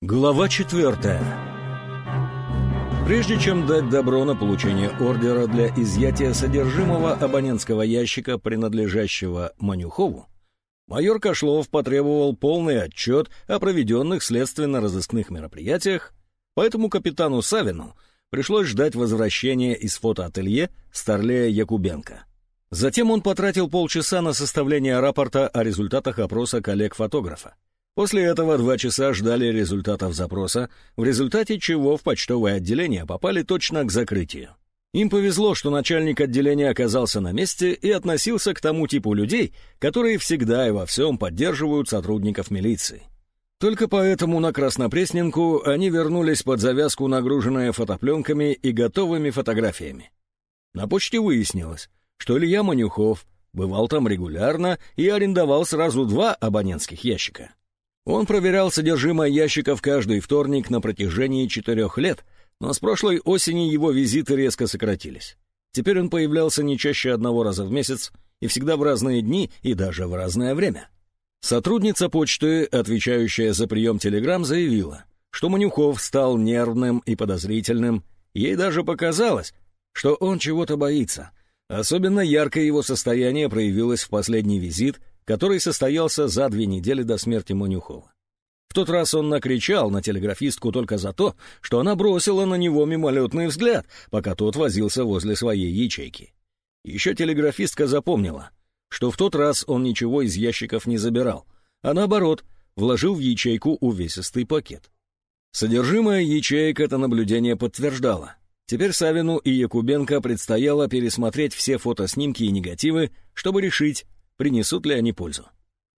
Глава четвертая. Прежде чем дать добро на получение ордера для изъятия содержимого абонентского ящика, принадлежащего Манюхову, майор Кошлов потребовал полный отчет о проведенных следственно-розыскных мероприятиях, поэтому капитану Савину пришлось ждать возвращения из фотоателье Старлея Якубенко. Затем он потратил полчаса на составление рапорта о результатах опроса коллег-фотографа. После этого два часа ждали результатов запроса, в результате чего в почтовое отделение попали точно к закрытию. Им повезло, что начальник отделения оказался на месте и относился к тому типу людей, которые всегда и во всем поддерживают сотрудников милиции. Только поэтому на Краснопресненку они вернулись под завязку, нагруженные фотопленками и готовыми фотографиями. На почте выяснилось, что Илья Манюхов бывал там регулярно и арендовал сразу два абонентских ящика. Он проверял содержимое ящиков каждый вторник на протяжении четырех лет, но с прошлой осени его визиты резко сократились. Теперь он появлялся не чаще одного раза в месяц и всегда в разные дни и даже в разное время. Сотрудница почты, отвечающая за прием телеграмм, заявила, что Манюхов стал нервным и подозрительным, ей даже показалось, что он чего-то боится. Особенно ярко его состояние проявилось в последний визит, который состоялся за две недели до смерти Манюхова. В тот раз он накричал на телеграфистку только за то, что она бросила на него мимолетный взгляд, пока тот возился возле своей ячейки. Еще телеграфистка запомнила, что в тот раз он ничего из ящиков не забирал, а наоборот, вложил в ячейку увесистый пакет. Содержимое ячеек это наблюдение подтверждало. Теперь Савину и Якубенко предстояло пересмотреть все фотоснимки и негативы, чтобы решить, принесут ли они пользу.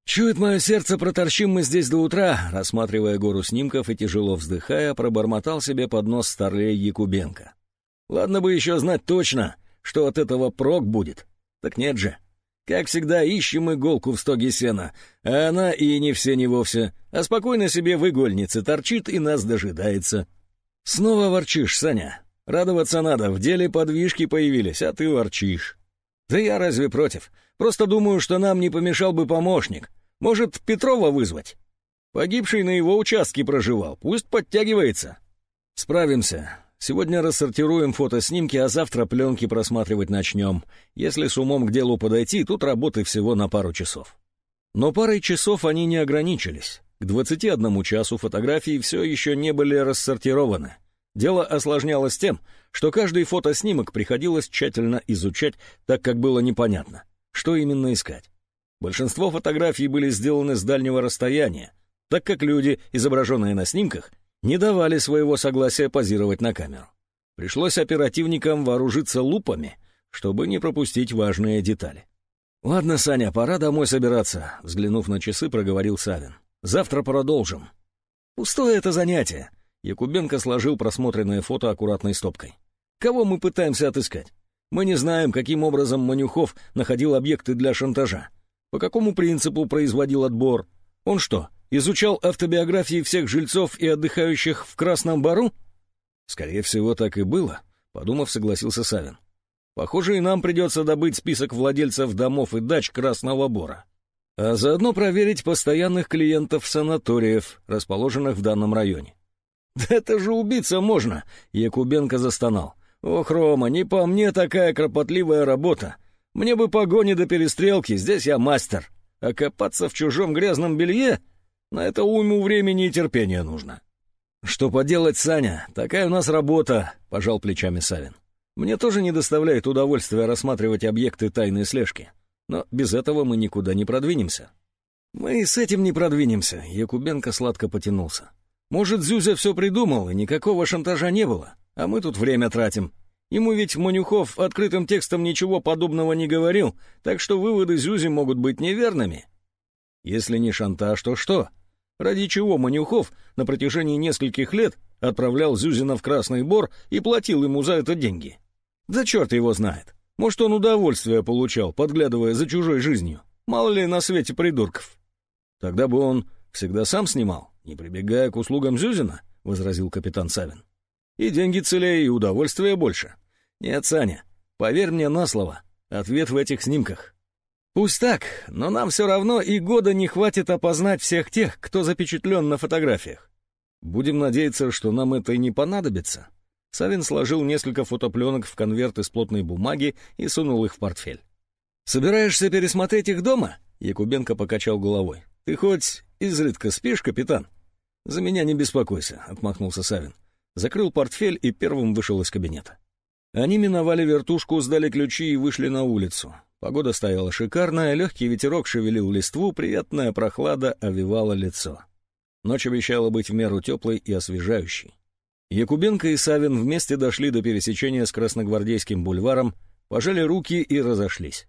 «Чует мое сердце, проторчим мы здесь до утра», рассматривая гору снимков и тяжело вздыхая, пробормотал себе под нос старлей Якубенко. «Ладно бы еще знать точно, что от этого прок будет. Так нет же. Как всегда, ищем иголку в стоге сена, а она и не все не вовсе, а спокойно себе в игольнице торчит и нас дожидается». «Снова ворчишь, Саня. Радоваться надо, в деле подвижки появились, а ты ворчишь». «Да я разве против? Просто думаю, что нам не помешал бы помощник. Может, Петрова вызвать? Погибший на его участке проживал, пусть подтягивается. Справимся. Сегодня рассортируем фотоснимки, а завтра пленки просматривать начнем. Если с умом к делу подойти, тут работы всего на пару часов. Но парой часов они не ограничились. К 21 часу фотографии все еще не были рассортированы. Дело осложнялось тем, что каждый фотоснимок приходилось тщательно изучать, так как было непонятно, что именно искать. Большинство фотографий были сделаны с дальнего расстояния, так как люди, изображенные на снимках, не давали своего согласия позировать на камеру. Пришлось оперативникам вооружиться лупами, чтобы не пропустить важные детали. «Ладно, Саня, пора домой собираться», — взглянув на часы, проговорил Савин. «Завтра продолжим». «Пустое это занятие», — Якубенко сложил просмотренное фото аккуратной стопкой. «Кого мы пытаемся отыскать? Мы не знаем, каким образом Манюхов находил объекты для шантажа. По какому принципу производил отбор? Он что, изучал автобиографии всех жильцов и отдыхающих в Красном Бару? Скорее всего, так и было, подумав, согласился Савин. Похоже, и нам придется добыть список владельцев домов и дач Красного Бора. А заодно проверить постоянных клиентов санаториев, расположенных в данном районе. «Да это же убиться можно!» — Якубенко застонал. «Ох, Рома, не по мне такая кропотливая работа. Мне бы погони до перестрелки, здесь я мастер. А копаться в чужом грязном белье — на это уйму времени и терпения нужно». «Что поделать, Саня, такая у нас работа», — пожал плечами Савин. «Мне тоже не доставляет удовольствия рассматривать объекты тайной слежки. Но без этого мы никуда не продвинемся». «Мы с этим не продвинемся», — Якубенко сладко потянулся. «Может, Зюзя все придумал, и никакого шантажа не было, а мы тут время тратим. Ему ведь Манюхов открытым текстом ничего подобного не говорил, так что выводы Зюзи могут быть неверными. Если не шантаж, то что? Ради чего Манюхов на протяжении нескольких лет отправлял Зюзина в Красный Бор и платил ему за это деньги? Да черт его знает. Может, он удовольствие получал, подглядывая за чужой жизнью. Мало ли на свете придурков. Тогда бы он всегда сам снимал, не прибегая к услугам Зюзина, — возразил капитан Савин. И деньги целее, и удовольствия больше. Нет, Саня, поверь мне на слово, ответ в этих снимках. Пусть так, но нам все равно и года не хватит опознать всех тех, кто запечатлен на фотографиях. Будем надеяться, что нам это и не понадобится. Савин сложил несколько фотопленок в конверт из плотной бумаги и сунул их в портфель. «Собираешься пересмотреть их дома?» Якубенко покачал головой. «Ты хоть изредка спишь, капитан?» «За меня не беспокойся», — отмахнулся Савин. Закрыл портфель и первым вышел из кабинета. Они миновали вертушку, сдали ключи и вышли на улицу. Погода стояла шикарная, легкий ветерок шевелил листву, приятная прохлада овивала лицо. Ночь обещала быть в меру теплой и освежающей. Якубенко и Савин вместе дошли до пересечения с Красногвардейским бульваром, пожали руки и разошлись.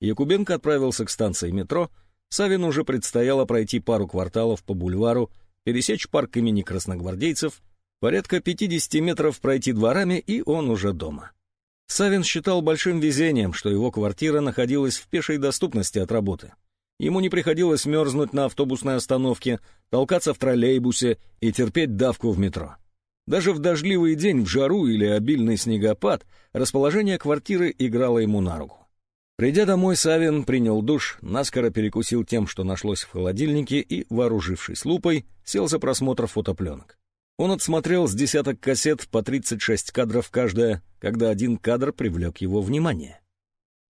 Якубенко отправился к станции метро, Савин уже предстояло пройти пару кварталов по бульвару, пересечь парк имени красногвардейцев, порядка 50 метров пройти дворами, и он уже дома. Савин считал большим везением, что его квартира находилась в пешей доступности от работы. Ему не приходилось мерзнуть на автобусной остановке, толкаться в троллейбусе и терпеть давку в метро. Даже в дождливый день, в жару или обильный снегопад, расположение квартиры играло ему на руку. Придя домой, Савин принял душ, наскоро перекусил тем, что нашлось в холодильнике, и, вооружившись лупой, сел за просмотр фотопленок. Он отсмотрел с десяток кассет по 36 кадров каждая, когда один кадр привлек его внимание.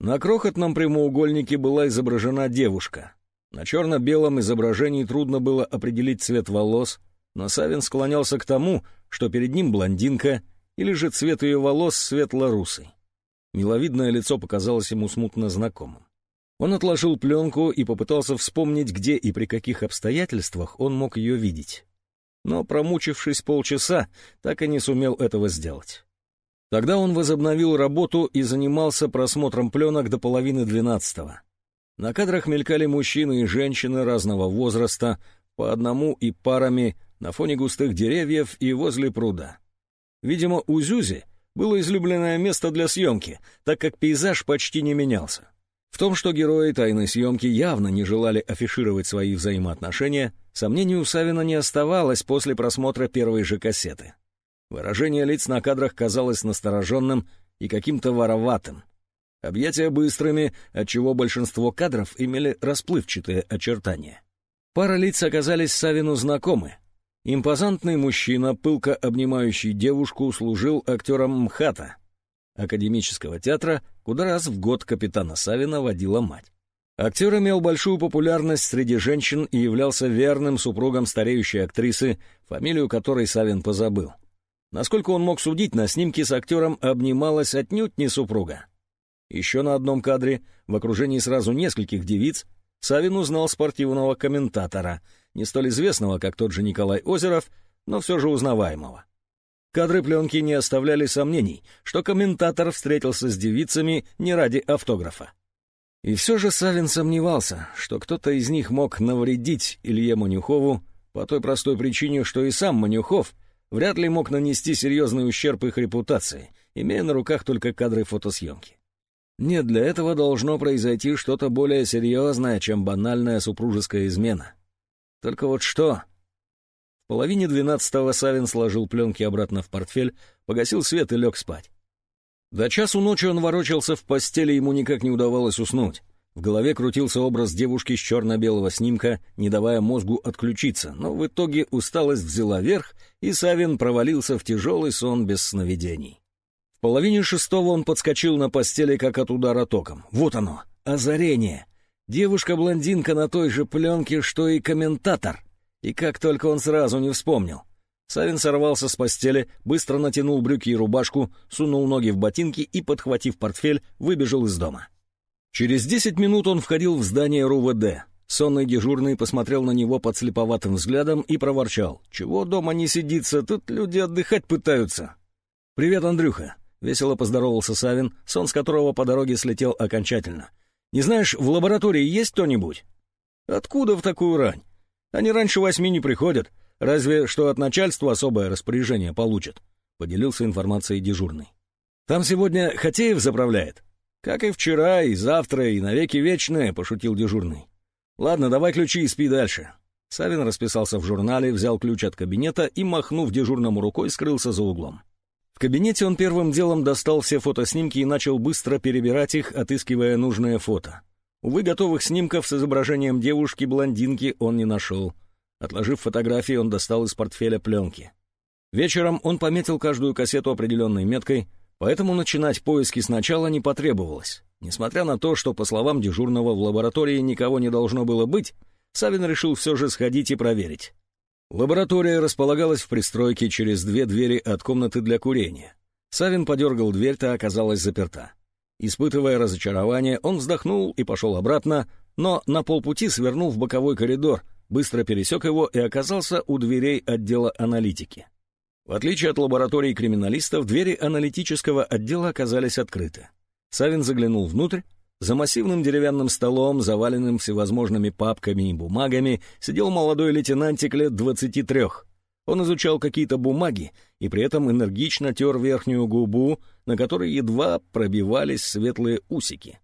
На крохотном прямоугольнике была изображена девушка. На черно-белом изображении трудно было определить цвет волос, но Савин склонялся к тому, что перед ним блондинка или же цвет ее волос светло-русый. Миловидное лицо показалось ему смутно знакомым. Он отложил пленку и попытался вспомнить, где и при каких обстоятельствах он мог ее видеть. Но, промучившись полчаса, так и не сумел этого сделать. Тогда он возобновил работу и занимался просмотром пленок до половины двенадцатого. На кадрах мелькали мужчины и женщины разного возраста, по одному и парами, на фоне густых деревьев и возле пруда. Видимо, у Зюзи было излюбленное место для съемки, так как пейзаж почти не менялся. В том, что герои тайной съемки явно не желали афишировать свои взаимоотношения, сомнений у Савина не оставалось после просмотра первой же кассеты. Выражение лиц на кадрах казалось настороженным и каким-то вороватым. Объятия быстрыми, отчего большинство кадров имели расплывчатые очертания. Пара лиц оказались Савину знакомы, Импозантный мужчина, пылко обнимающий девушку, служил актером МХАТа, академического театра, куда раз в год капитана Савина водила мать. Актер имел большую популярность среди женщин и являлся верным супругом стареющей актрисы, фамилию которой Савин позабыл. Насколько он мог судить, на снимке с актером обнималась отнюдь не супруга. Еще на одном кадре, в окружении сразу нескольких девиц, Савин узнал спортивного комментатора — не столь известного, как тот же Николай Озеров, но все же узнаваемого. Кадры пленки не оставляли сомнений, что комментатор встретился с девицами не ради автографа. И все же Савин сомневался, что кто-то из них мог навредить Илье Манюхову по той простой причине, что и сам Манюхов вряд ли мог нанести серьезный ущерб их репутации, имея на руках только кадры фотосъемки. Нет, для этого должно произойти что-то более серьезное, чем банальная супружеская измена. Только вот что? В половине двенадцатого Савин сложил пленки обратно в портфель, погасил свет и лег спать. До часу ночи он ворочался в постели, ему никак не удавалось уснуть. В голове крутился образ девушки с черно-белого снимка, не давая мозгу отключиться, но в итоге усталость взяла верх, и Савин провалился в тяжелый сон без сновидений. В половине шестого он подскочил на постели, как от удара током. Вот оно, озарение. Девушка-блондинка на той же пленке, что и комментатор. И как только он сразу не вспомнил. Савин сорвался с постели, быстро натянул брюки и рубашку, сунул ноги в ботинки и, подхватив портфель, выбежал из дома. Через десять минут он входил в здание РУВД. Сонный дежурный посмотрел на него под слеповатым взглядом и проворчал. «Чего дома не сидится? Тут люди отдыхать пытаются». «Привет, Андрюха», — весело поздоровался Савин, сон с которого по дороге слетел окончательно — не знаешь, в лаборатории есть кто-нибудь? Откуда в такую рань? Они раньше восьми не приходят, разве что от начальства особое распоряжение получат. Поделился информацией дежурный. Там сегодня Хатеев заправляет. Как и вчера, и завтра, и навеки вечные, пошутил дежурный. Ладно, давай ключи и спи дальше. Савин расписался в журнале, взял ключ от кабинета и, махнув дежурному рукой, скрылся за углом. В кабинете он первым делом достал все фотоснимки и начал быстро перебирать их, отыскивая нужное фото. Увы, готовых снимков с изображением девушки-блондинки он не нашел. Отложив фотографии, он достал из портфеля пленки. Вечером он пометил каждую кассету определенной меткой, поэтому начинать поиски сначала не потребовалось. Несмотря на то, что, по словам дежурного, в лаборатории никого не должно было быть, Савин решил все же сходить и проверить. Лаборатория располагалась в пристройке через две двери от комнаты для курения. Савин подергал дверь, та оказалась заперта. Испытывая разочарование, он вздохнул и пошел обратно, но на полпути свернул в боковой коридор, быстро пересек его и оказался у дверей отдела аналитики. В отличие от лаборатории криминалистов, двери аналитического отдела оказались открыты. Савин заглянул внутрь. За массивным деревянным столом, заваленным всевозможными папками и бумагами, сидел молодой лейтенантик лет двадцати трех. Он изучал какие-то бумаги и при этом энергично тер верхнюю губу, на которой едва пробивались светлые усики.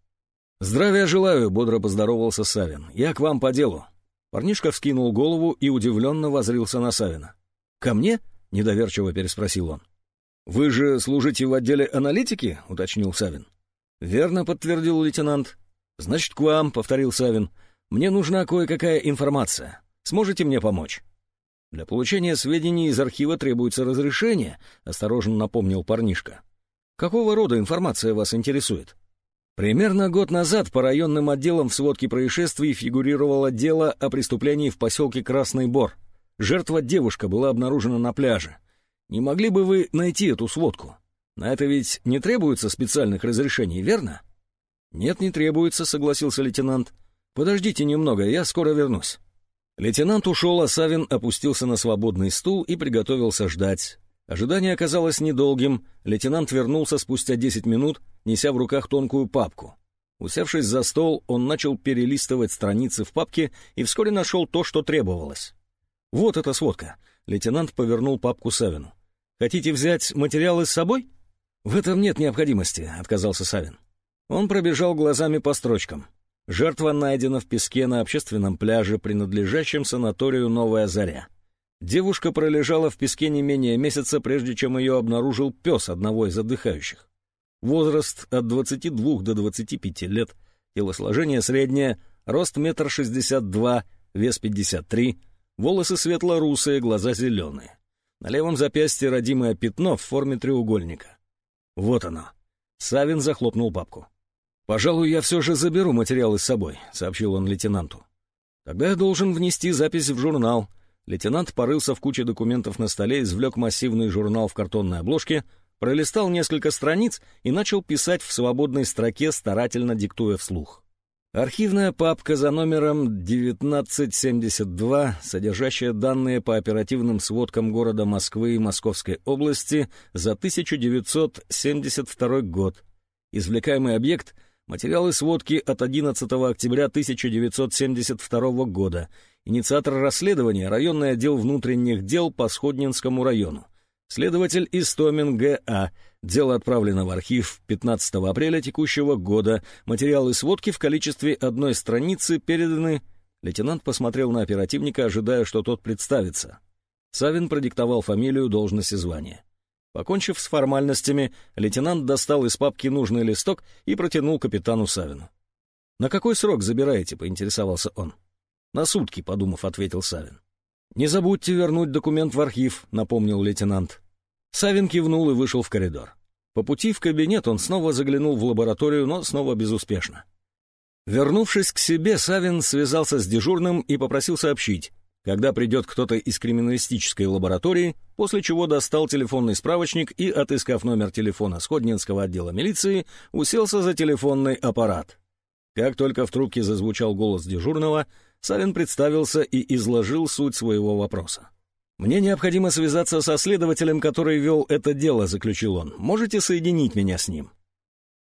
«Здравия желаю», — бодро поздоровался Савин. «Я к вам по делу». Парнишка вскинул голову и удивленно возрился на Савина. «Ко мне?» — недоверчиво переспросил он. «Вы же служите в отделе аналитики?» — уточнил Савин. «Верно», — подтвердил лейтенант. «Значит, к вам», — повторил Савин. «Мне нужна кое-какая информация. Сможете мне помочь?» «Для получения сведений из архива требуется разрешение», — осторожно напомнил парнишка. «Какого рода информация вас интересует?» Примерно год назад по районным отделам в сводке происшествий фигурировало дело о преступлении в поселке Красный Бор. Жертва девушка была обнаружена на пляже. Не могли бы вы найти эту сводку? На это ведь не требуется специальных разрешений, верно? Нет, не требуется, согласился лейтенант. Подождите немного, я скоро вернусь. Лейтенант ушел, а Савин опустился на свободный стул и приготовился ждать. Ожидание оказалось недолгим. Лейтенант вернулся спустя 10 минут, неся в руках тонкую папку. Усевшись за стол, он начал перелистывать страницы в папке и вскоре нашел то, что требовалось. «Вот эта сводка». Лейтенант повернул папку Савину. «Хотите взять материалы с собой?» «В этом нет необходимости», — отказался Савин. Он пробежал глазами по строчкам. Жертва найдена в песке на общественном пляже, принадлежащем санаторию «Новая заря». Девушка пролежала в песке не менее месяца, прежде чем ее обнаружил пес одного из отдыхающих. Возраст от 22 до 25 лет, телосложение среднее, рост метр шестьдесят вес 53, волосы светло-русые, глаза зеленые. На левом запястье родимое пятно в форме треугольника. Вот оно. Савин захлопнул папку. «Пожалуй, я все же заберу материалы с собой», — сообщил он лейтенанту. «Тогда я должен внести запись в журнал», Лейтенант порылся в куче документов на столе, извлек массивный журнал в картонной обложке, пролистал несколько страниц и начал писать в свободной строке, старательно диктуя вслух. Архивная папка за номером 1972, содержащая данные по оперативным сводкам города Москвы и Московской области за 1972 год. Извлекаемый объект — материалы сводки от 11 октября 1972 года — Инициатор расследования — районный отдел внутренних дел по Сходнинскому району. Следователь Истомин Г.А. Дело отправлено в архив 15 апреля текущего года. Материалы сводки в количестве одной страницы переданы... Лейтенант посмотрел на оперативника, ожидая, что тот представится. Савин продиктовал фамилию, должность и звание. Покончив с формальностями, лейтенант достал из папки нужный листок и протянул капитану Савину. «На какой срок забираете?» — поинтересовался он. «На сутки», — подумав, ответил Савин. «Не забудьте вернуть документ в архив», — напомнил лейтенант. Савин кивнул и вышел в коридор. По пути в кабинет он снова заглянул в лабораторию, но снова безуспешно. Вернувшись к себе, Савин связался с дежурным и попросил сообщить, когда придет кто-то из криминалистической лаборатории, после чего достал телефонный справочник и, отыскав номер телефона Сходнинского отдела милиции, уселся за телефонный аппарат. Как только в трубке зазвучал голос дежурного, Савин представился и изложил суть своего вопроса. «Мне необходимо связаться со следователем, который вел это дело», — заключил он. «Можете соединить меня с ним?»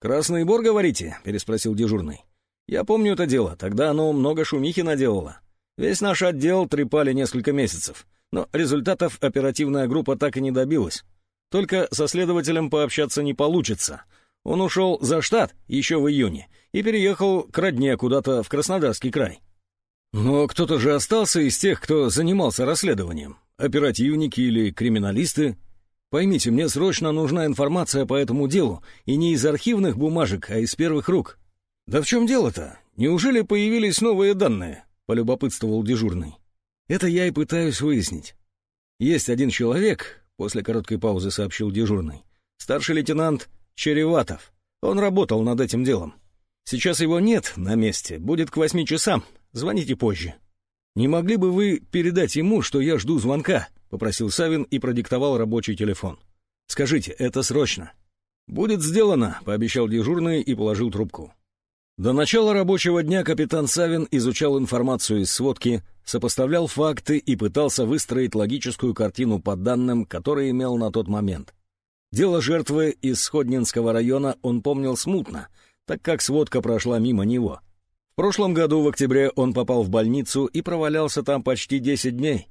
«Красный Бор, говорите?» — переспросил дежурный. «Я помню это дело. Тогда оно много шумихи наделало. Весь наш отдел трепали несколько месяцев, но результатов оперативная группа так и не добилась. Только со следователем пообщаться не получится. Он ушел за штат еще в июне и переехал к родне куда-то в Краснодарский край. Но кто-то же остался из тех, кто занимался расследованием. Оперативники или криминалисты. Поймите, мне срочно нужна информация по этому делу, и не из архивных бумажек, а из первых рук. Да в чем дело-то? Неужели появились новые данные? Полюбопытствовал дежурный. Это я и пытаюсь выяснить. Есть один человек, после короткой паузы сообщил дежурный, старший лейтенант Череватов. Он работал над этим делом. Сейчас его нет на месте, будет к восьми часам. Звоните позже. Не могли бы вы передать ему, что я жду звонка? Попросил Савин и продиктовал рабочий телефон. Скажите, это срочно. Будет сделано, пообещал дежурный и положил трубку. До начала рабочего дня капитан Савин изучал информацию из сводки, сопоставлял факты и пытался выстроить логическую картину по данным, которые имел на тот момент. Дело жертвы из Сходнинского района он помнил смутно, так как сводка прошла мимо него. В прошлом году в октябре он попал в больницу и провалялся там почти 10 дней.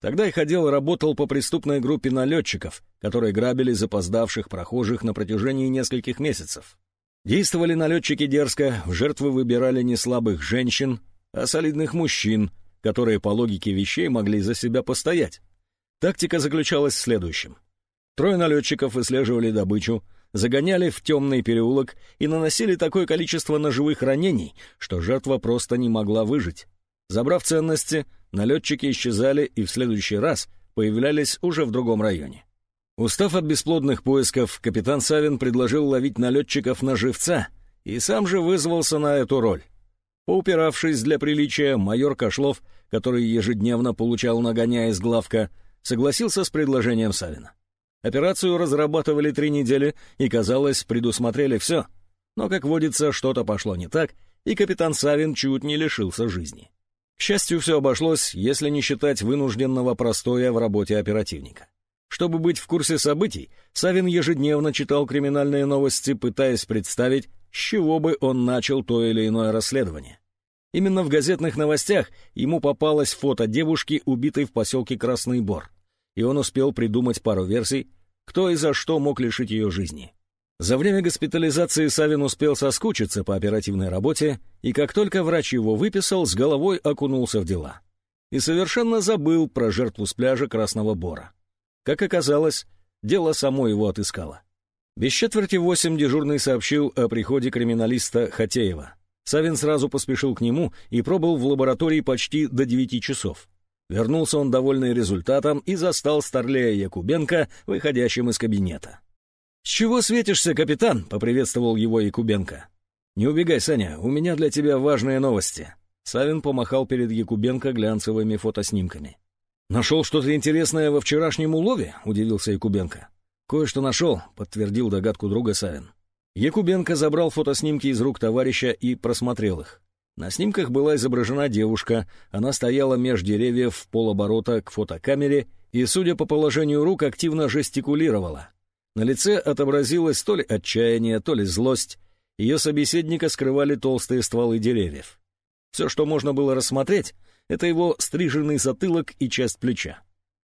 Тогда их отдел работал по преступной группе налетчиков, которые грабили запоздавших прохожих на протяжении нескольких месяцев. Действовали налетчики дерзко, в жертвы выбирали не слабых женщин, а солидных мужчин, которые по логике вещей могли за себя постоять. Тактика заключалась в следующем. Трое налетчиков выслеживали добычу, загоняли в темный переулок и наносили такое количество ножевых ранений, что жертва просто не могла выжить. Забрав ценности, налетчики исчезали и в следующий раз появлялись уже в другом районе. Устав от бесплодных поисков, капитан Савин предложил ловить налетчиков на живца и сам же вызвался на эту роль. Поупиравшись для приличия, майор Кошлов, который ежедневно получал нагоняя из главка, согласился с предложением Савина. Операцию разрабатывали три недели и, казалось, предусмотрели все. Но, как водится, что-то пошло не так, и капитан Савин чуть не лишился жизни. К счастью, все обошлось, если не считать вынужденного простоя в работе оперативника. Чтобы быть в курсе событий, Савин ежедневно читал криминальные новости, пытаясь представить, с чего бы он начал то или иное расследование. Именно в газетных новостях ему попалось фото девушки, убитой в поселке Красный Бор, и он успел придумать пару версий, кто и за что мог лишить ее жизни. За время госпитализации Савин успел соскучиться по оперативной работе, и как только врач его выписал, с головой окунулся в дела. И совершенно забыл про жертву с пляжа Красного Бора. Как оказалось, дело само его отыскало. Без четверти восемь дежурный сообщил о приходе криминалиста Хатеева. Савин сразу поспешил к нему и пробыл в лаборатории почти до девяти часов. Вернулся он довольный результатом и застал Старлея Якубенко, выходящим из кабинета. «С чего светишься, капитан?» — поприветствовал его Якубенко. «Не убегай, Саня, у меня для тебя важные новости». Савин помахал перед Якубенко глянцевыми фотоснимками. «Нашел что-то интересное во вчерашнем улове?» — удивился Якубенко. «Кое-что нашел», — подтвердил догадку друга Савин. Якубенко забрал фотоснимки из рук товарища и просмотрел их. На снимках была изображена девушка, она стояла меж деревьев в полоборота к фотокамере и, судя по положению рук, активно жестикулировала. На лице отобразилось то ли отчаяние, то ли злость. Ее собеседника скрывали толстые стволы деревьев. Все, что можно было рассмотреть, это его стриженный затылок и часть плеча.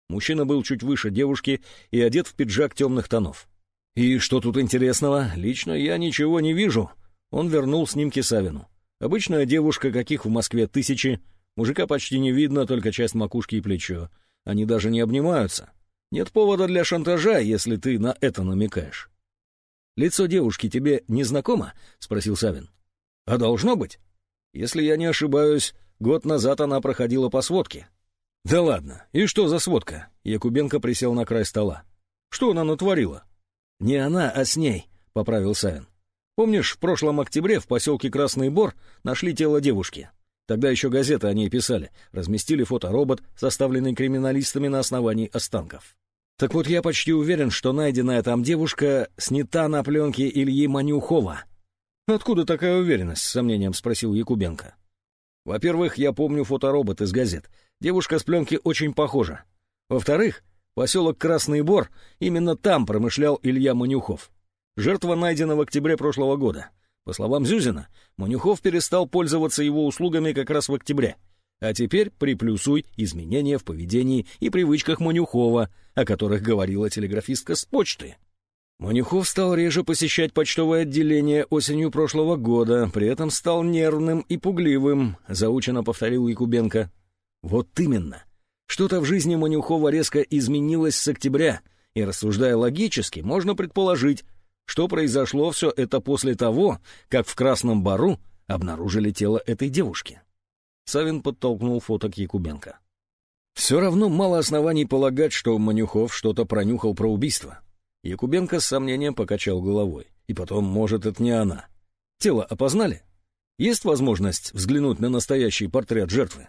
Мужчина был чуть выше девушки и одет в пиджак темных тонов. «И что тут интересного? Лично я ничего не вижу». Он вернул снимки Савину. «Обычная девушка, каких в Москве тысячи. Мужика почти не видно, только часть макушки и плечо. Они даже не обнимаются. Нет повода для шантажа, если ты на это намекаешь». «Лицо девушки тебе не знакомо?» — спросил Савин. «А должно быть. Если я не ошибаюсь, Год назад она проходила по сводке. Да ладно, и что за сводка? Якубенко присел на край стола. Что она натворила? Не она, а с ней, поправил Савин. Помнишь, в прошлом октябре в поселке Красный Бор нашли тело девушки? Тогда еще газеты о ней писали, разместили фоторобот, составленный криминалистами на основании останков. Так вот, я почти уверен, что найденная там девушка снята на пленке Ильи Манюхова. «Откуда такая уверенность?» — с сомнением спросил Якубенко. Во-первых, я помню фоторобот из газет. Девушка с пленки очень похожа. Во-вторых, поселок Красный Бор, именно там промышлял Илья Манюхов. Жертва найдена в октябре прошлого года. По словам Зюзина, Манюхов перестал пользоваться его услугами как раз в октябре. А теперь приплюсуй изменения в поведении и привычках Манюхова, о которых говорила телеграфистка с почты. Манюхов стал реже посещать почтовое отделение осенью прошлого года, при этом стал нервным и пугливым, заучено повторил Якубенко. Вот именно. Что-то в жизни Манюхова резко изменилось с октября, и, рассуждая логически, можно предположить, что произошло все это после того, как в Красном Бару обнаружили тело этой девушки. Савин подтолкнул фото к Якубенко. Все равно мало оснований полагать, что Манюхов что-то пронюхал про убийство. Якубенко с сомнением покачал головой. И потом, может, это не она. Тело опознали? Есть возможность взглянуть на настоящий портрет жертвы?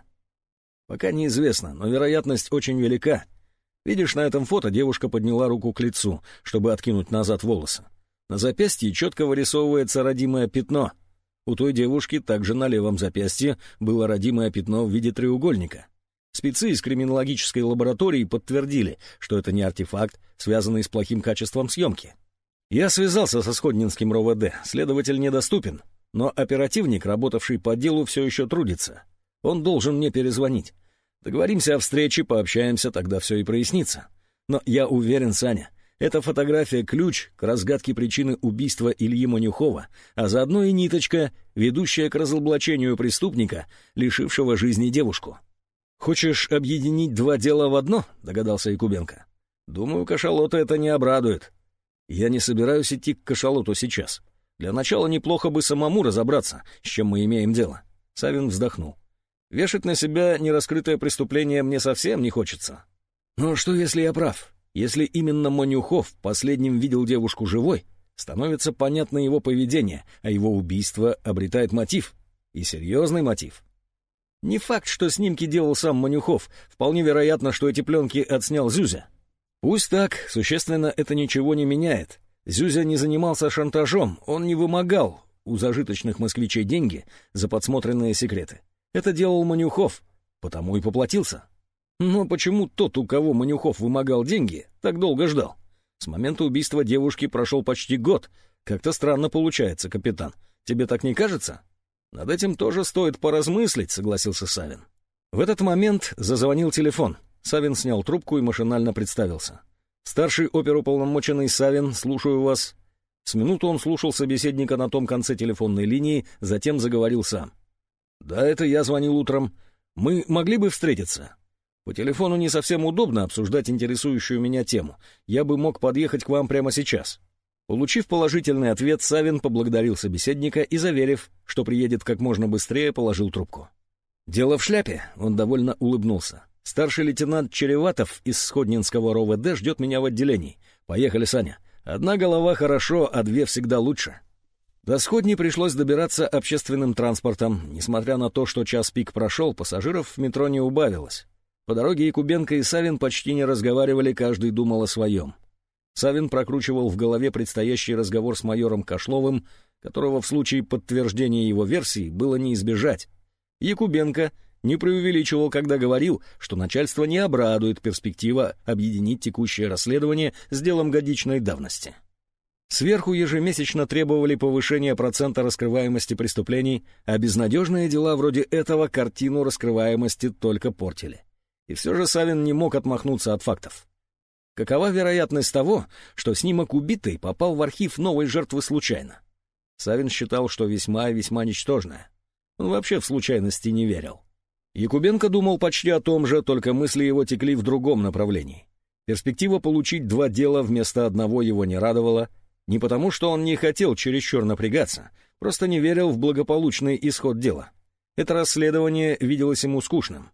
Пока неизвестно, но вероятность очень велика. Видишь, на этом фото девушка подняла руку к лицу, чтобы откинуть назад волосы. На запястье четко вырисовывается родимое пятно. У той девушки также на левом запястье было родимое пятно в виде треугольника. Спецы из криминологической лаборатории подтвердили, что это не артефакт, связанный с плохим качеством съемки. Я связался со Сходнинским РОВД, следователь недоступен, но оперативник, работавший по делу, все еще трудится. Он должен мне перезвонить. Договоримся о встрече, пообщаемся, тогда все и прояснится. Но я уверен, Саня, эта фотография — ключ к разгадке причины убийства Ильи Манюхова, а заодно и ниточка, ведущая к разоблачению преступника, лишившего жизни девушку. «Хочешь объединить два дела в одно?» — догадался Якубенко. «Думаю, кашалота это не обрадует. Я не собираюсь идти к кашалоту сейчас. Для начала неплохо бы самому разобраться, с чем мы имеем дело». Савин вздохнул. «Вешать на себя нераскрытое преступление мне совсем не хочется. Но что, если я прав? Если именно Манюхов последним видел девушку живой, становится понятно его поведение, а его убийство обретает мотив. И серьезный мотив. Не факт, что снимки делал сам Манюхов. Вполне вероятно, что эти пленки отснял Зюзя. Пусть так, существенно это ничего не меняет. Зюзя не занимался шантажом, он не вымогал у зажиточных москвичей деньги за подсмотренные секреты. Это делал Манюхов, потому и поплатился. Но почему тот, у кого Манюхов вымогал деньги, так долго ждал? С момента убийства девушки прошел почти год. Как-то странно получается, капитан. Тебе так не кажется? Над этим тоже стоит поразмыслить, согласился Савин. В этот момент зазвонил телефон. Савин снял трубку и машинально представился. «Старший оперуполномоченный Савин, слушаю вас». С минуту он слушал собеседника на том конце телефонной линии, затем заговорил сам. «Да, это я звонил утром. Мы могли бы встретиться?» По телефону не совсем удобно обсуждать интересующую меня тему. Я бы мог подъехать к вам прямо сейчас». Получив положительный ответ, Савин поблагодарил собеседника и, заверив, что приедет как можно быстрее, положил трубку. «Дело в шляпе», — он довольно улыбнулся. «Старший лейтенант Череватов из Сходнинского РОВД ждет меня в отделении. Поехали, Саня. Одна голова хорошо, а две всегда лучше». До Сходни пришлось добираться общественным транспортом. Несмотря на то, что час пик прошел, пассажиров в метро не убавилось. По дороге Якубенко и Савин почти не разговаривали, каждый думал о своем. Савин прокручивал в голове предстоящий разговор с майором Кошловым, которого в случае подтверждения его версии было не избежать. Якубенко не преувеличивал, когда говорил, что начальство не обрадует перспектива объединить текущее расследование с делом годичной давности. Сверху ежемесячно требовали повышения процента раскрываемости преступлений, а безнадежные дела вроде этого картину раскрываемости только портили. И все же Савин не мог отмахнуться от фактов. Какова вероятность того, что снимок убитой попал в архив новой жертвы случайно? Савин считал, что весьма и весьма ничтожная. Он вообще в случайности не верил. Якубенко думал почти о том же, только мысли его текли в другом направлении. Перспектива получить два дела вместо одного его не радовала, не потому что он не хотел чересчур напрягаться, просто не верил в благополучный исход дела. Это расследование виделось ему скучным.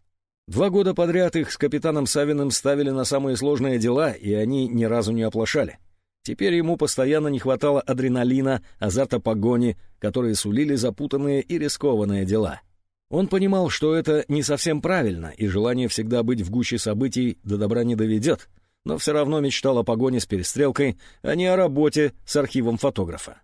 Два года подряд их с капитаном Савиным ставили на самые сложные дела, и они ни разу не оплошали. Теперь ему постоянно не хватало адреналина, азарта погони, которые сулили запутанные и рискованные дела. Он понимал, что это не совсем правильно, и желание всегда быть в гуще событий до добра не доведет, но все равно мечтал о погоне с перестрелкой, а не о работе с архивом фотографа.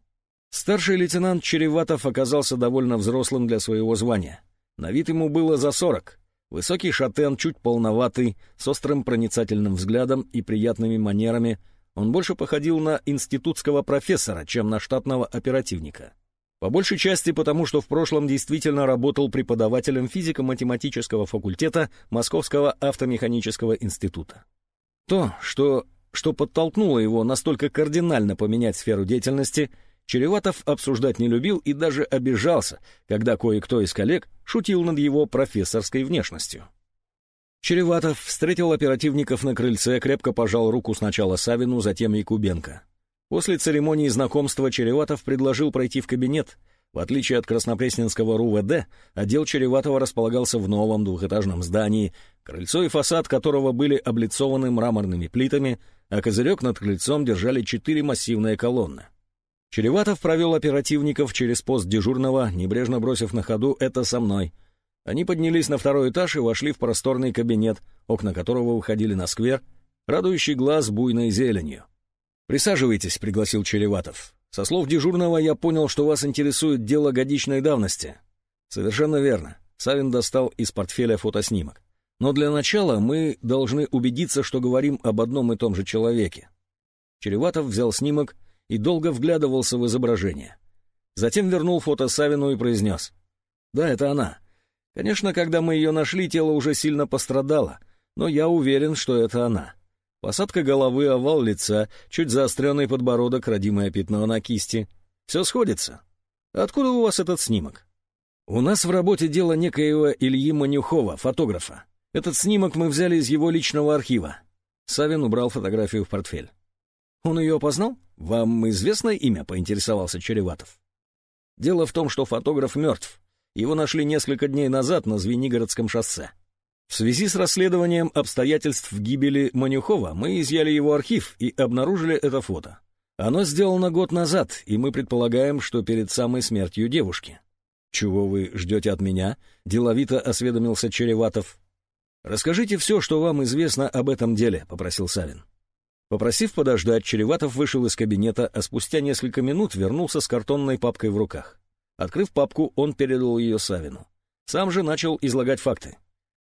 Старший лейтенант Череватов оказался довольно взрослым для своего звания. На вид ему было за сорок — Высокий шатен, чуть полноватый, с острым проницательным взглядом и приятными манерами, он больше походил на институтского профессора, чем на штатного оперативника. По большей части потому, что в прошлом действительно работал преподавателем физико-математического факультета Московского автомеханического института. То, что, что подтолкнуло его настолько кардинально поменять сферу деятельности – Череватов обсуждать не любил и даже обижался, когда кое-кто из коллег шутил над его профессорской внешностью. Череватов встретил оперативников на крыльце, крепко пожал руку сначала Савину, затем Якубенко. После церемонии знакомства Череватов предложил пройти в кабинет. В отличие от Краснопресненского РУВД, отдел Череватова располагался в новом двухэтажном здании, крыльцо и фасад которого были облицованы мраморными плитами, а козырек над крыльцом держали четыре массивные колонны. Череватов провел оперативников через пост дежурного, небрежно бросив на ходу «это со мной». Они поднялись на второй этаж и вошли в просторный кабинет, окна которого выходили на сквер, радующий глаз буйной зеленью. «Присаживайтесь», — пригласил Череватов. «Со слов дежурного я понял, что вас интересует дело годичной давности». «Совершенно верно». Савин достал из портфеля фотоснимок. «Но для начала мы должны убедиться, что говорим об одном и том же человеке». Череватов взял снимок и долго вглядывался в изображение. Затем вернул фото Савину и произнес. «Да, это она. Конечно, когда мы ее нашли, тело уже сильно пострадало, но я уверен, что это она. Посадка головы, овал лица, чуть заостренный подбородок, родимое пятно на кисти. Все сходится. Откуда у вас этот снимок? У нас в работе дело некоего Ильи Манюхова, фотографа. Этот снимок мы взяли из его личного архива. Савин убрал фотографию в портфель. Он ее опознал? Вам известное имя? Поинтересовался Череватов. Дело в том, что фотограф мертв. Его нашли несколько дней назад на Звенигородском шоссе. В связи с расследованием обстоятельств гибели Манюхова мы изъяли его архив и обнаружили это фото. Оно сделано год назад, и мы предполагаем, что перед самой смертью девушки. «Чего вы ждете от меня?» — деловито осведомился Череватов. «Расскажите все, что вам известно об этом деле», — попросил Савин. Попросив подождать, Череватов вышел из кабинета, а спустя несколько минут вернулся с картонной папкой в руках. Открыв папку, он передал ее Савину. Сам же начал излагать факты.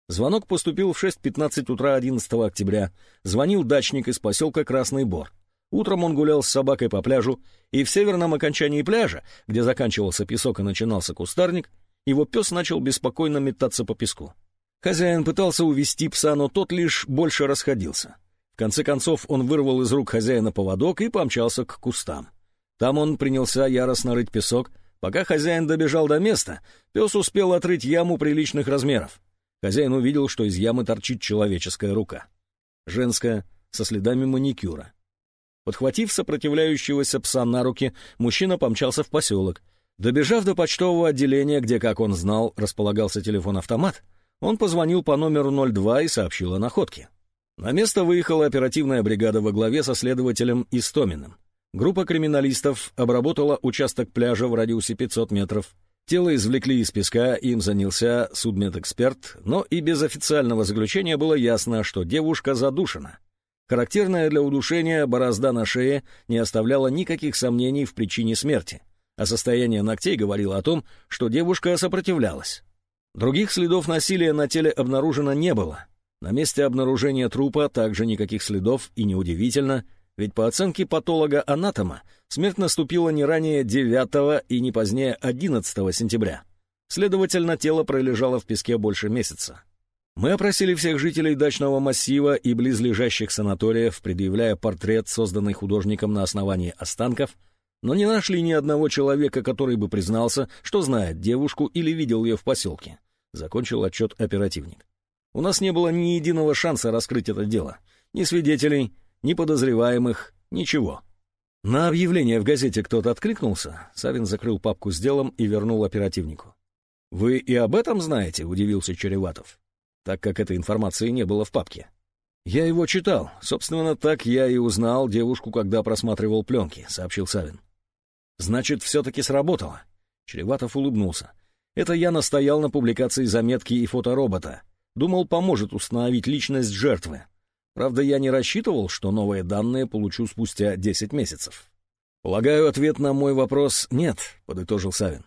Звонок поступил в 6.15 утра 11 октября. Звонил дачник из поселка Красный Бор. Утром он гулял с собакой по пляжу, и в северном окончании пляжа, где заканчивался песок и начинался кустарник, его пес начал беспокойно метаться по песку. Хозяин пытался увести пса, но тот лишь больше расходился. В конце концов он вырвал из рук хозяина поводок и помчался к кустам. Там он принялся яростно рыть песок. Пока хозяин добежал до места, пес успел отрыть яму приличных размеров. Хозяин увидел, что из ямы торчит человеческая рука. Женская, со следами маникюра. Подхватив сопротивляющегося пса на руки, мужчина помчался в поселок. Добежав до почтового отделения, где, как он знал, располагался телефон-автомат, он позвонил по номеру 02 и сообщил о находке. На место выехала оперативная бригада во главе со следователем Истоминым. Группа криминалистов обработала участок пляжа в радиусе 500 метров, Тело извлекли из песка, им занялся судмедэксперт, но и без официального заключения было ясно, что девушка задушена. Характерная для удушения борозда на шее не оставляла никаких сомнений в причине смерти, а состояние ногтей говорило о том, что девушка сопротивлялась. Других следов насилия на теле обнаружено не было. На месте обнаружения трупа также никаких следов, и неудивительно, ведь по оценке патолога-анатома смерть наступила не ранее 9 и не позднее 11 сентября. Следовательно, тело пролежало в песке больше месяца. Мы опросили всех жителей дачного массива и близлежащих санаториев, предъявляя портрет, созданный художником на основании останков, но не нашли ни одного человека, который бы признался, что знает девушку или видел ее в поселке. Закончил отчет оперативник. У нас не было ни единого шанса раскрыть это дело. Ни свидетелей, ни подозреваемых, ничего. На объявление в газете кто-то откликнулся. Савин закрыл папку с делом и вернул оперативнику. «Вы и об этом знаете?» — удивился Череватов, так как этой информации не было в папке. «Я его читал. Собственно, так я и узнал девушку, когда просматривал пленки», — сообщил Савин. «Значит, все-таки сработало». Череватов улыбнулся. «Это я настоял на публикации заметки и фоторобота. Думал, поможет установить личность жертвы. Правда, я не рассчитывал, что новые данные получу спустя 10 месяцев. Полагаю, ответ на мой вопрос «нет», — подытожил Савин.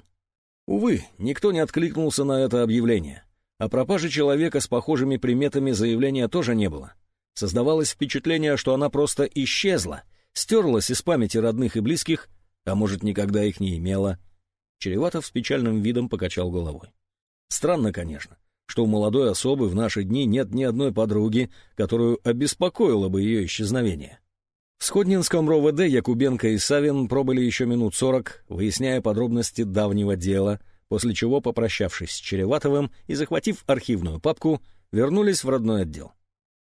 Увы, никто не откликнулся на это объявление. О пропаже человека с похожими приметами заявления тоже не было. Создавалось впечатление, что она просто исчезла, стерлась из памяти родных и близких, а может, никогда их не имела. Череватов с печальным видом покачал головой. Странно, конечно что у молодой особы в наши дни нет ни одной подруги, которую обеспокоило бы ее исчезновение. В Сходнинском РОВД Якубенко и Савин пробыли еще минут сорок, выясняя подробности давнего дела, после чего, попрощавшись с Череватовым и захватив архивную папку, вернулись в родной отдел.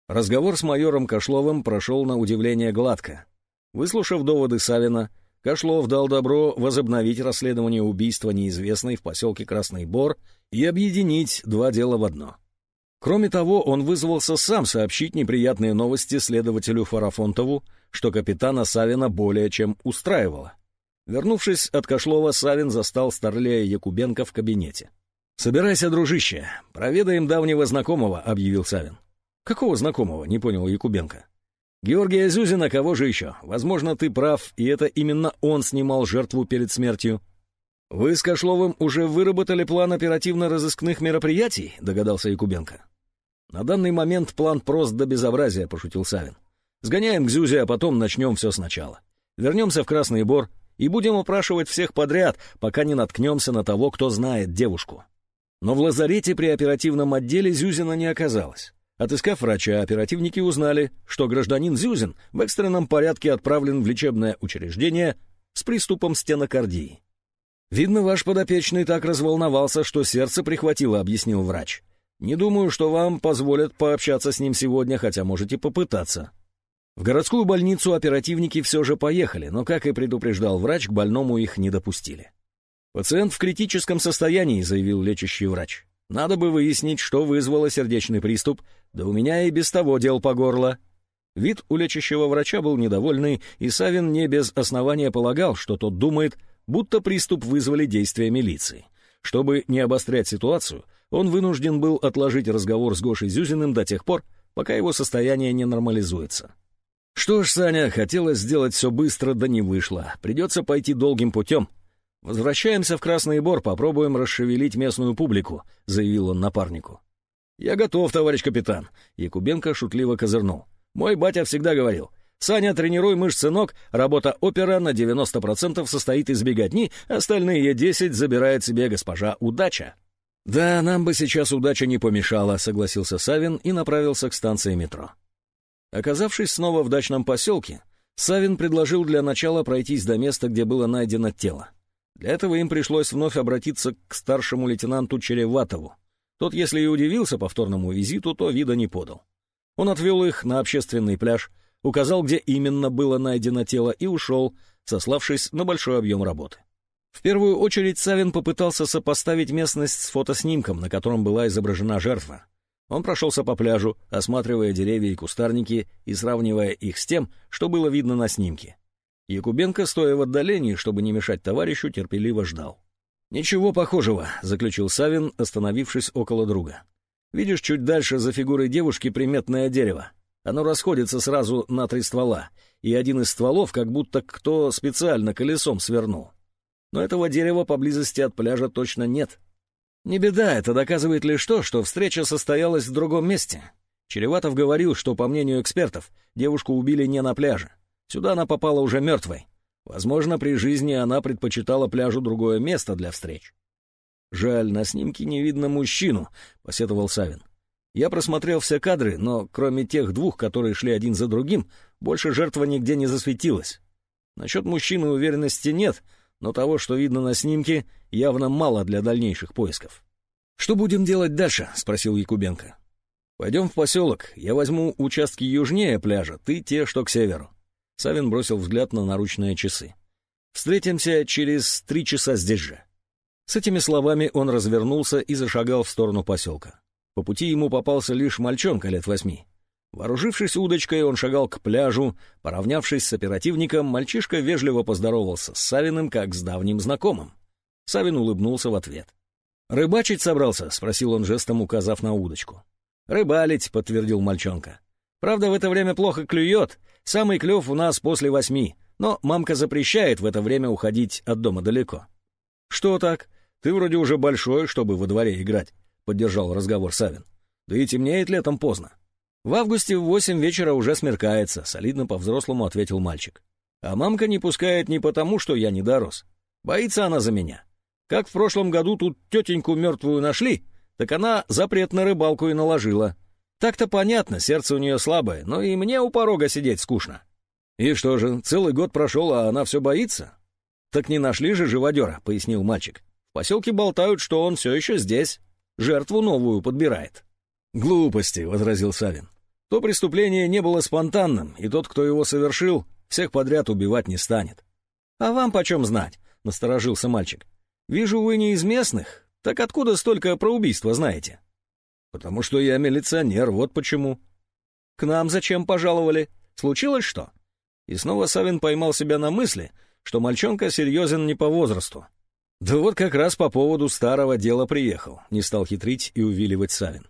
Разговор с майором Кошловым прошел на удивление гладко. Выслушав доводы Савина, Кошлов дал добро возобновить расследование убийства неизвестной в поселке Красный Бор и объединить два дела в одно. Кроме того, он вызвался сам сообщить неприятные новости следователю Фарафонтову, что капитана Савина более чем устраивало. Вернувшись от Кошлова, Савин застал Старлея Якубенко в кабинете. «Собирайся, дружище, проведаем давнего знакомого», — объявил Савин. «Какого знакомого?» — не понял Якубенко. «Георгия Зюзина, кого же еще? Возможно, ты прав, и это именно он снимал жертву перед смертью». «Вы с Кошловым уже выработали план оперативно-розыскных мероприятий?» — догадался Якубенко. «На данный момент план прост до безобразия», — пошутил Савин. «Сгоняем к Зюзе, а потом начнем все сначала. Вернемся в Красный Бор и будем опрашивать всех подряд, пока не наткнемся на того, кто знает девушку». Но в лазарете при оперативном отделе Зюзина не оказалось. Отыскав врача, оперативники узнали, что гражданин Зюзин в экстренном порядке отправлен в лечебное учреждение с приступом стенокардии. «Видно, ваш подопечный так разволновался, что сердце прихватило», — объяснил врач. «Не думаю, что вам позволят пообщаться с ним сегодня, хотя можете попытаться». В городскую больницу оперативники все же поехали, но, как и предупреждал врач, к больному их не допустили. «Пациент в критическом состоянии», — заявил лечащий врач. Надо бы выяснить, что вызвало сердечный приступ, да у меня и без того дел по горло. Вид у лечащего врача был недовольный, и Савин не без основания полагал, что тот думает, будто приступ вызвали действия милиции. Чтобы не обострять ситуацию, он вынужден был отложить разговор с Гошей Зюзиным до тех пор, пока его состояние не нормализуется. Что ж, Саня, хотелось сделать все быстро, да не вышло. Придется пойти долгим путем — «Возвращаемся в Красный Бор, попробуем расшевелить местную публику», — заявил он напарнику. «Я готов, товарищ капитан», — Якубенко шутливо козырнул. «Мой батя всегда говорил, Саня, тренируй мышцы ног, работа опера на 90% состоит из беготни, остальные 10 забирает себе госпожа удача». «Да, нам бы сейчас удача не помешала», — согласился Савин и направился к станции метро. Оказавшись снова в дачном поселке, Савин предложил для начала пройтись до места, где было найдено тело. Для этого им пришлось вновь обратиться к старшему лейтенанту Череватову. Тот, если и удивился повторному визиту, то вида не подал. Он отвел их на общественный пляж, указал, где именно было найдено тело, и ушел, сославшись на большой объем работы. В первую очередь Савин попытался сопоставить местность с фотоснимком, на котором была изображена жертва. Он прошелся по пляжу, осматривая деревья и кустарники и сравнивая их с тем, что было видно на снимке. Якубенко, стоя в отдалении, чтобы не мешать товарищу, терпеливо ждал. «Ничего похожего», — заключил Савин, остановившись около друга. «Видишь, чуть дальше за фигурой девушки приметное дерево. Оно расходится сразу на три ствола, и один из стволов как будто кто специально колесом свернул. Но этого дерева поблизости от пляжа точно нет. Не беда, это доказывает лишь то, что встреча состоялась в другом месте. Череватов говорил, что, по мнению экспертов, девушку убили не на пляже. Сюда она попала уже мертвой. Возможно, при жизни она предпочитала пляжу другое место для встреч. «Жаль, на снимке не видно мужчину», — посетовал Савин. «Я просмотрел все кадры, но кроме тех двух, которые шли один за другим, больше жертва нигде не засветилась. Насчет мужчины уверенности нет, но того, что видно на снимке, явно мало для дальнейших поисков». «Что будем делать дальше?» — спросил Якубенко. «Пойдем в поселок. Я возьму участки южнее пляжа, ты те, что к северу. Савин бросил взгляд на наручные часы. «Встретимся через три часа здесь же». С этими словами он развернулся и зашагал в сторону поселка. По пути ему попался лишь мальчонка лет восьми. Вооружившись удочкой, он шагал к пляжу. Поравнявшись с оперативником, мальчишка вежливо поздоровался с Савиным, как с давним знакомым. Савин улыбнулся в ответ. «Рыбачить собрался?» — спросил он жестом, указав на удочку. «Рыбалить», — подтвердил мальчонка. «Правда, в это время плохо клюет, Самый клев у нас после восьми, но мамка запрещает в это время уходить от дома далеко. «Что так? Ты вроде уже большой, чтобы во дворе играть», — поддержал разговор Савин. «Да и темнеет летом поздно». «В августе в восемь вечера уже смеркается», — солидно по-взрослому ответил мальчик. «А мамка не пускает не потому, что я не дорос. Боится она за меня. Как в прошлом году тут тетеньку мертвую нашли, так она запрет на рыбалку и наложила. Так-то понятно, сердце у нее слабое, но и мне у порога сидеть скучно. И что же, целый год прошел, а она все боится? Так не нашли же живодера, пояснил мальчик. В поселке болтают, что он все еще здесь, жертву новую подбирает. Глупости, возразил Савин. То преступление не было спонтанным, и тот, кто его совершил, всех подряд убивать не станет. «А вам почем знать?» — насторожился мальчик. «Вижу, вы не из местных. Так откуда столько про убийство знаете?» «Потому что я милиционер, вот почему». «К нам зачем пожаловали? Случилось что?» И снова Савин поймал себя на мысли, что мальчонка серьезен не по возрасту. «Да вот как раз по поводу старого дела приехал», — не стал хитрить и увиливать Савин.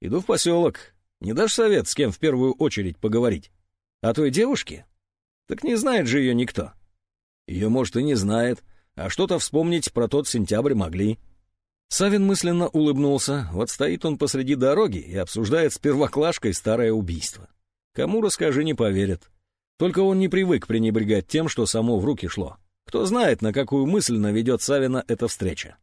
«Иду в поселок. Не дашь совет, с кем в первую очередь поговорить? А той девушке? Так не знает же ее никто. Ее, может, и не знает, а что-то вспомнить про тот сентябрь могли. Савин мысленно улыбнулся. Вот стоит он посреди дороги и обсуждает с первоклашкой старое убийство. Кому расскажи, не поверят. Только он не привык пренебрегать тем, что само в руки шло. Кто знает, на какую мысль наведет Савина эта встреча.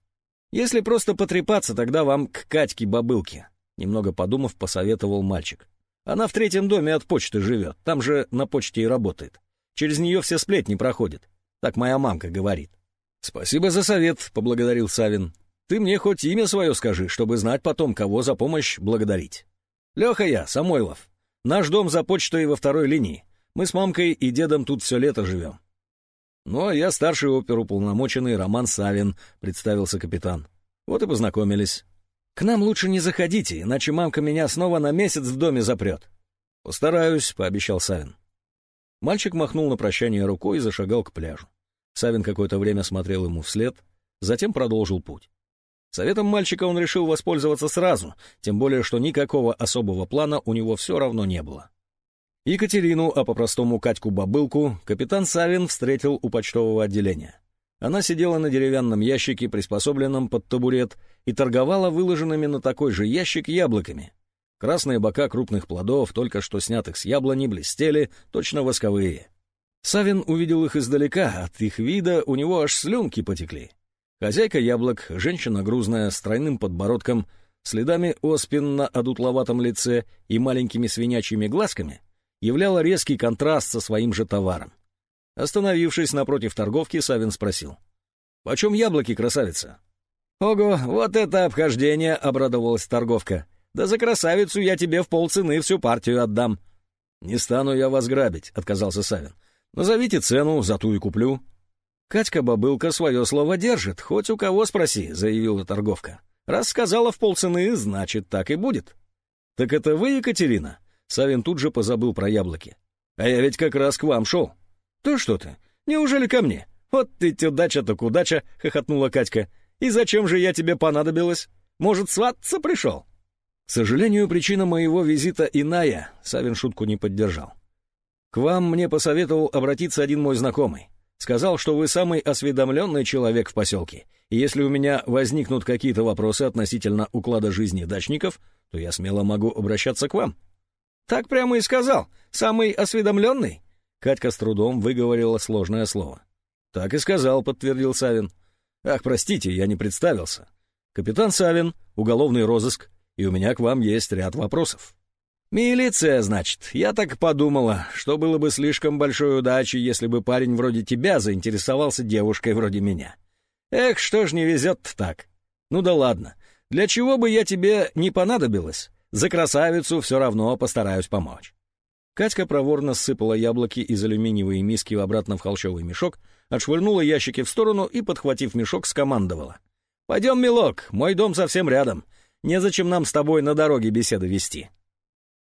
Если просто потрепаться, тогда вам к Катьке-бабылке. Немного подумав, посоветовал мальчик. Она в третьем доме от почты живет, там же на почте и работает. Через нее все сплетни проходят. Так моя мамка говорит. «Спасибо за совет», — поблагодарил Савин. «Ты мне хоть имя свое скажи, чтобы знать потом, кого за помощь благодарить». «Леха я, Самойлов. Наш дом за почтой во второй линии. Мы с мамкой и дедом тут все лето живем». «Ну, а я старший оперуполномоченный Роман Савин», — представился капитан. «Вот и познакомились». «К нам лучше не заходите, иначе мамка меня снова на месяц в доме запрет». «Постараюсь», — пообещал Савин. Мальчик махнул на прощание рукой и зашагал к пляжу. Савин какое-то время смотрел ему вслед, затем продолжил путь. Советом мальчика он решил воспользоваться сразу, тем более, что никакого особого плана у него все равно не было. Екатерину, а по-простому Катьку-бабылку, капитан Савин встретил у почтового отделения. Она сидела на деревянном ящике, приспособленном под табурет, и торговала выложенными на такой же ящик яблоками. Красные бока крупных плодов, только что снятых с яблони, блестели, точно восковые. Савин увидел их издалека, от их вида у него аж слюнки потекли. Хозяйка яблок, женщина грузная, с тройным подбородком, следами оспин на одутловатом лице и маленькими свинячьими глазками, являла резкий контраст со своим же товаром. Остановившись напротив торговки, Савин спросил. «Почем яблоки, красавица?» «Ого, вот это обхождение!» — обрадовалась торговка. «Да за красавицу я тебе в полцены всю партию отдам». «Не стану я вас грабить», — отказался Савин. «Назовите цену, за ту и куплю». «Катька-бабылка свое слово держит, хоть у кого спроси», — заявила торговка. «Раз сказала в полцены, значит, так и будет». «Так это вы, Екатерина?» Савин тут же позабыл про яблоки. «А я ведь как раз к вам шел». «То что ты? Неужели ко мне? Вот ведь удача так удача!» — хохотнула Катька. «И зачем же я тебе понадобилась? Может, свататься пришел?» К сожалению, причина моего визита иная, Савин шутку не поддержал. К вам мне посоветовал обратиться один мой знакомый. Сказал, что вы самый осведомленный человек в поселке, и если у меня возникнут какие-то вопросы относительно уклада жизни дачников, то я смело могу обращаться к вам. Так прямо и сказал. Самый осведомленный? Катька с трудом выговорила сложное слово. «Так и сказал», — подтвердил Савин. «Ах, простите, я не представился. Капитан Савин, уголовный розыск, и у меня к вам есть ряд вопросов». «Милиция, значит. Я так подумала, что было бы слишком большой удачей, если бы парень вроде тебя заинтересовался девушкой вроде меня. Эх, что ж не везет так. Ну да ладно. Для чего бы я тебе не понадобилась? За красавицу все равно постараюсь помочь. Катька проворно сыпала яблоки из алюминиевой миски обратно в холщовый мешок, отшвырнула ящики в сторону и, подхватив мешок, скомандовала. «Пойдем, милок, мой дом совсем рядом. Незачем нам с тобой на дороге беседы вести».